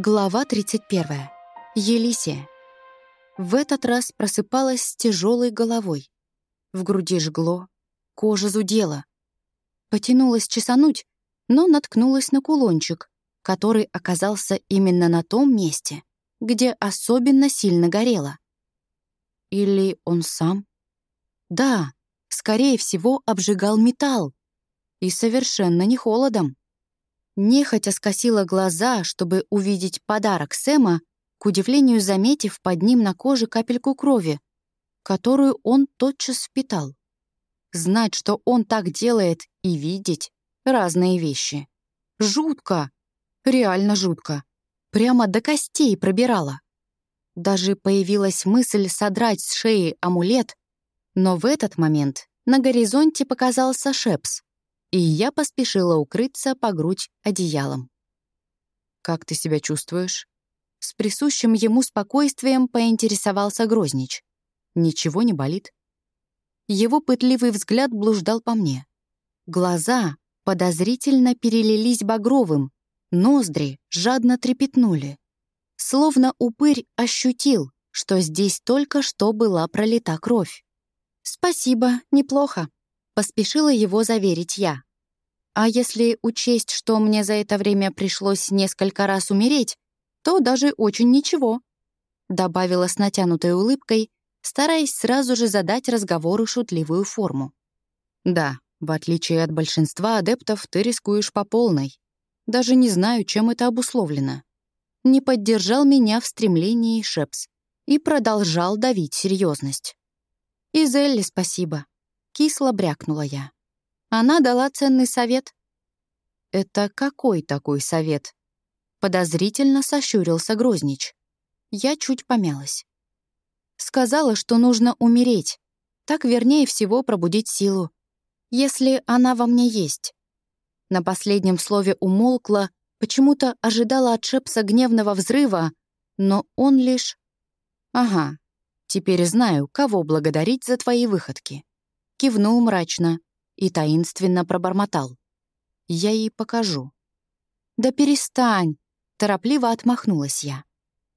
Глава 31. Елисия. В этот раз просыпалась с тяжелой головой. В груди жгло, кожа зудела. Потянулась чесануть, но наткнулась на кулончик, который оказался именно на том месте, где особенно сильно горело. Или он сам? Да, скорее всего, обжигал металл. И совершенно не холодом. Нехотя скосила глаза, чтобы увидеть подарок Сэма, к удивлению заметив под ним на коже капельку крови, которую он тотчас впитал. Знать, что он так делает, и видеть — разные вещи. Жутко! Реально жутко. Прямо до костей пробирала. Даже появилась мысль содрать с шеи амулет, но в этот момент на горизонте показался Шепс и я поспешила укрыться по грудь одеялом. «Как ты себя чувствуешь?» С присущим ему спокойствием поинтересовался Грознич. «Ничего не болит?» Его пытливый взгляд блуждал по мне. Глаза подозрительно перелились багровым, ноздри жадно трепетнули. Словно упырь ощутил, что здесь только что была пролита кровь. «Спасибо, неплохо», Поспешила его заверить я. А если учесть, что мне за это время пришлось несколько раз умереть, то даже очень ничего. Добавила с натянутой улыбкой, стараясь сразу же задать разговору шутливую форму. «Да, в отличие от большинства адептов, ты рискуешь по полной. Даже не знаю, чем это обусловлено». Не поддержал меня в стремлении Шепс и продолжал давить серьезность. «И Зелли спасибо. Кисло брякнула я. Она дала ценный совет. «Это какой такой совет?» Подозрительно сощурился Грознич. Я чуть помялась. Сказала, что нужно умереть. Так вернее всего пробудить силу. Если она во мне есть. На последнем слове умолкла, почему-то ожидала от Шепса гневного взрыва, но он лишь... Ага, теперь знаю, кого благодарить за твои выходки кивнул мрачно и таинственно пробормотал. «Я ей покажу». «Да перестань!» — торопливо отмахнулась я.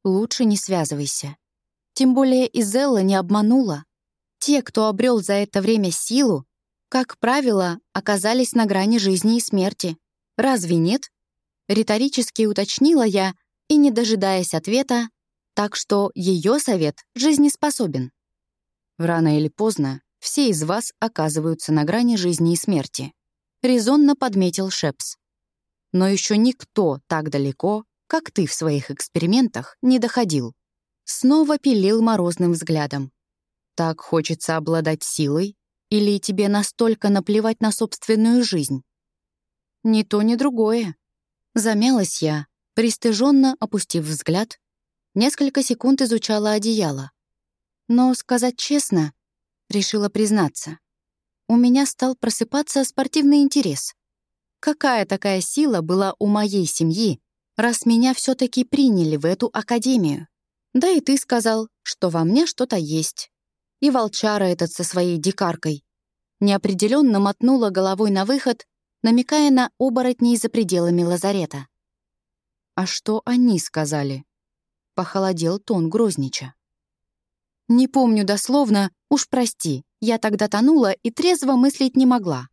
«Лучше не связывайся. Тем более Изелла не обманула. Те, кто обрел за это время силу, как правило, оказались на грани жизни и смерти. Разве нет?» Риторически уточнила я и, не дожидаясь ответа, так что ее совет жизнеспособен. Рано или поздно все из вас оказываются на грани жизни и смерти», — резонно подметил Шепс. «Но еще никто так далеко, как ты в своих экспериментах, не доходил». Снова пилил морозным взглядом. «Так хочется обладать силой? Или тебе настолько наплевать на собственную жизнь?» «Ни то, ни другое». Замялась я, пристыженно опустив взгляд, несколько секунд изучала одеяло. Но, сказать честно, решила признаться. У меня стал просыпаться спортивный интерес. Какая такая сила была у моей семьи, раз меня все таки приняли в эту академию? Да и ты сказал, что во мне что-то есть. И волчара этот со своей дикаркой. Неопределенно мотнула головой на выход, намекая на оборотней за пределами лазарета. «А что они сказали?» Похолодел тон Грознича. Не помню дословно, уж прости, я тогда тонула и трезво мыслить не могла.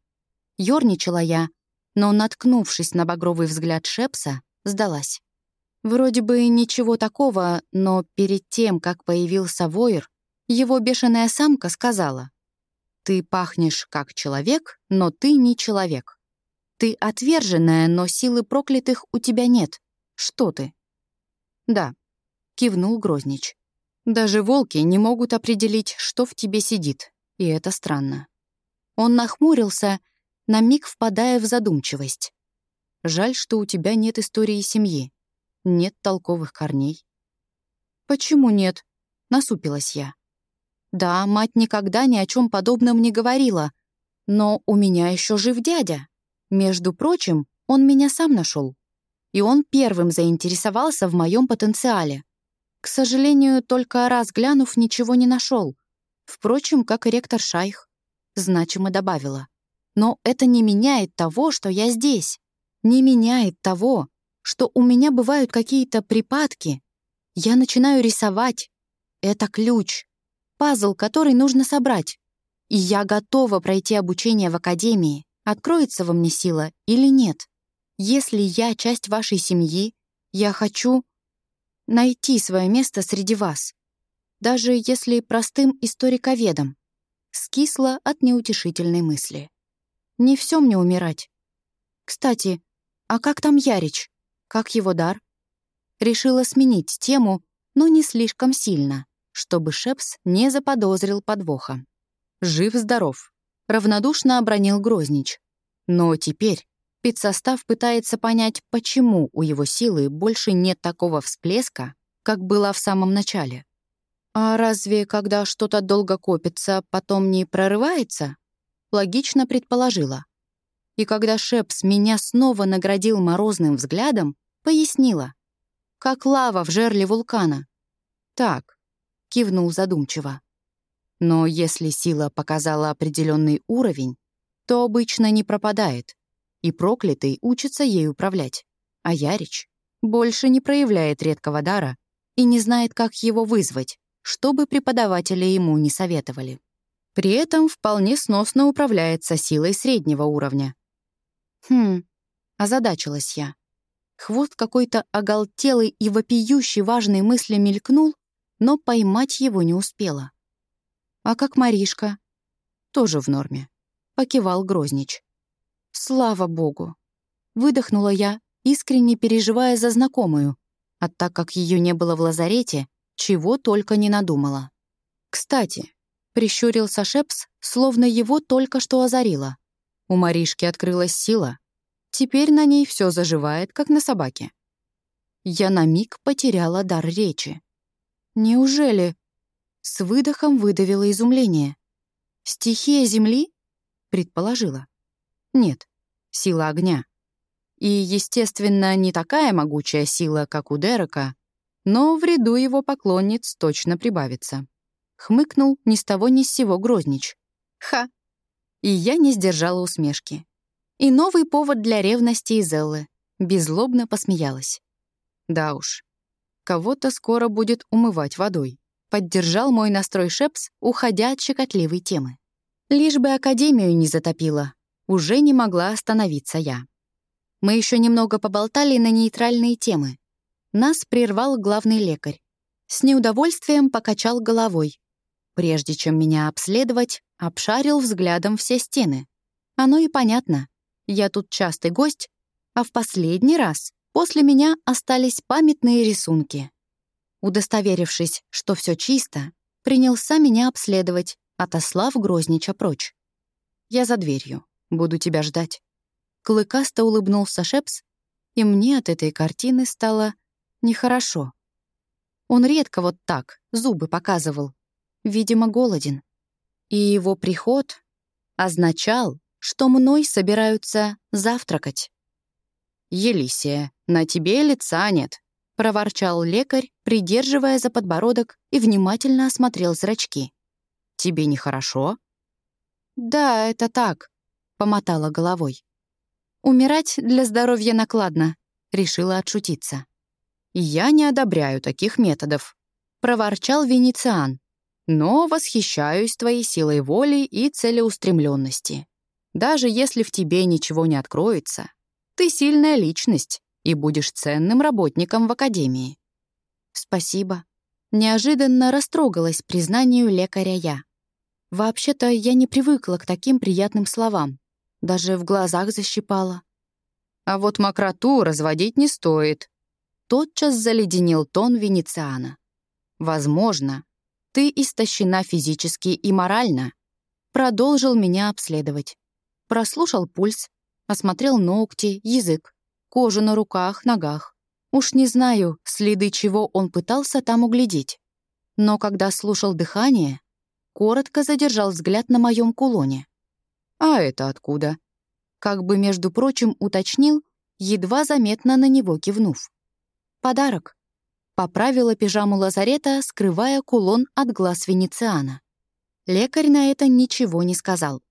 Ёрничала я, но, наткнувшись на багровый взгляд Шепса, сдалась. Вроде бы ничего такого, но перед тем, как появился Войер, его бешеная самка сказала, «Ты пахнешь как человек, но ты не человек. Ты отверженная, но силы проклятых у тебя нет. Что ты?» «Да», — кивнул Грознич. Даже волки не могут определить, что в тебе сидит, и это странно. Он нахмурился, на миг впадая в задумчивость. Жаль, что у тебя нет истории семьи, нет толковых корней. «Почему нет?» — насупилась я. «Да, мать никогда ни о чем подобном не говорила, но у меня еще жив дядя. Между прочим, он меня сам нашел, и он первым заинтересовался в моем потенциале. К сожалению, только раз глянув, ничего не нашел. Впрочем, как и ректор Шайх. Значимо добавила. Но это не меняет того, что я здесь. Не меняет того, что у меня бывают какие-то припадки. Я начинаю рисовать. Это ключ, пазл, который нужно собрать. И я готова пройти обучение в академии. Откроется во мне сила или нет? Если я часть вашей семьи, я хочу найти свое место среди вас. Даже если простым историковедом. Скисла от неутешительной мысли. Не все мне умирать. Кстати, а как там Ярич? Как его дар? Решила сменить тему, но не слишком сильно, чтобы Шепс не заподозрил подвоха. «Жив-здоров», — равнодушно обронил Грознич. Но теперь спецсостав пытается понять, почему у его силы больше нет такого всплеска, как было в самом начале. А разве, когда что-то долго копится, потом не прорывается? Логично предположила и когда Шепс меня снова наградил морозным взглядом, пояснила. Как лава в жерле вулкана. «Так», — кивнул задумчиво. «Но если сила показала определенный уровень, то обычно не пропадает, и проклятый учится ей управлять. А Ярич больше не проявляет редкого дара и не знает, как его вызвать, чтобы преподаватели ему не советовали. При этом вполне сносно управляется силой среднего уровня, Хм, озадачилась я. Хвост какой-то оголтелый и вопиющий важной мысли мелькнул, но поймать его не успела. «А как Маришка?» «Тоже в норме», — покивал Грознич. «Слава богу!» Выдохнула я, искренне переживая за знакомую, а так как ее не было в лазарете, чего только не надумала. «Кстати», — прищурился Шепс, словно его только что озарило. У Маришки открылась сила. Теперь на ней все заживает, как на собаке. Я на миг потеряла дар речи. «Неужели?» С выдохом выдавила изумление. «Стихия Земли?» Предположила. «Нет, сила огня. И, естественно, не такая могучая сила, как у Дерека, но в ряду его поклонниц точно прибавится». Хмыкнул ни с того ни с сего Грознич. «Ха! И я не сдержала усмешки. И новый повод для ревности из Эллы. Беззлобно посмеялась. Да уж, кого-то скоро будет умывать водой. Поддержал мой настрой Шепс, уходя от щекотливой темы. Лишь бы Академию не затопило. Уже не могла остановиться я. Мы еще немного поболтали на нейтральные темы. Нас прервал главный лекарь. С неудовольствием покачал головой. Прежде чем меня обследовать, Обшарил взглядом все стены. Оно и понятно. Я тут частый гость, а в последний раз после меня остались памятные рисунки. Удостоверившись, что все чисто, принялся меня обследовать, отослав Грознича прочь. «Я за дверью. Буду тебя ждать». Клыкасто улыбнулся Шепс, и мне от этой картины стало нехорошо. Он редко вот так зубы показывал. Видимо, голоден и его приход означал, что мной собираются завтракать. «Елисия, на тебе лица нет», — проворчал лекарь, придерживая за подбородок и внимательно осмотрел зрачки. «Тебе нехорошо?» «Да, это так», — помотала головой. «Умирать для здоровья накладно», — решила отшутиться. «Я не одобряю таких методов», — проворчал Венециан, но восхищаюсь твоей силой воли и целеустремленности. Даже если в тебе ничего не откроется, ты сильная личность и будешь ценным работником в академии. Спасибо. Неожиданно растрогалась признанию лекаря я. Вообще-то я не привыкла к таким приятным словам. Даже в глазах защипала. А вот мокроту разводить не стоит. Тотчас заледенел тон Венециана. Возможно, ты истощена физически и морально. Продолжил меня обследовать. Прослушал пульс, осмотрел ногти, язык, кожу на руках, ногах. Уж не знаю, следы чего он пытался там углядеть. Но когда слушал дыхание, коротко задержал взгляд на моем кулоне. «А это откуда?» Как бы, между прочим, уточнил, едва заметно на него кивнув. «Подарок. Поправила пижаму лазарета, скрывая кулон от глаз венециана. Лекарь на это ничего не сказал.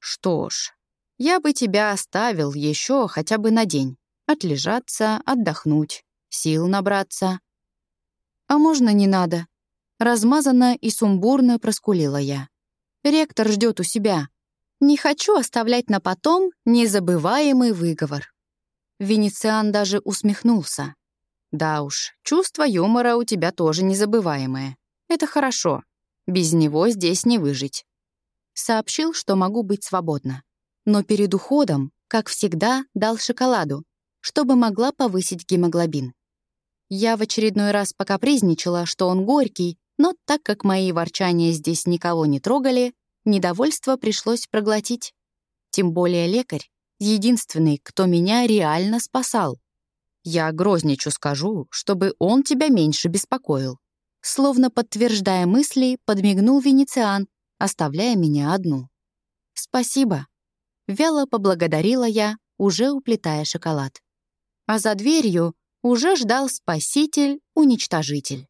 «Что ж, я бы тебя оставил еще хотя бы на день. Отлежаться, отдохнуть, сил набраться. «А можно не надо?» Размазанно и сумбурно проскулила я. «Ректор ждет у себя. Не хочу оставлять на потом незабываемый выговор». Венециан даже усмехнулся. «Да уж, чувство юмора у тебя тоже незабываемое. Это хорошо. Без него здесь не выжить». Сообщил, что могу быть свободна. Но перед уходом, как всегда, дал шоколаду, чтобы могла повысить гемоглобин. Я в очередной раз покапризничала, что он горький, но так как мои ворчания здесь никого не трогали, недовольство пришлось проглотить. Тем более лекарь — единственный, кто меня реально спасал. Я грозничу скажу, чтобы он тебя меньше беспокоил. Словно подтверждая мысли, подмигнул Венециан, оставляя меня одну. «Спасибо», — вяло поблагодарила я, уже уплетая шоколад. А за дверью уже ждал спаситель-уничтожитель.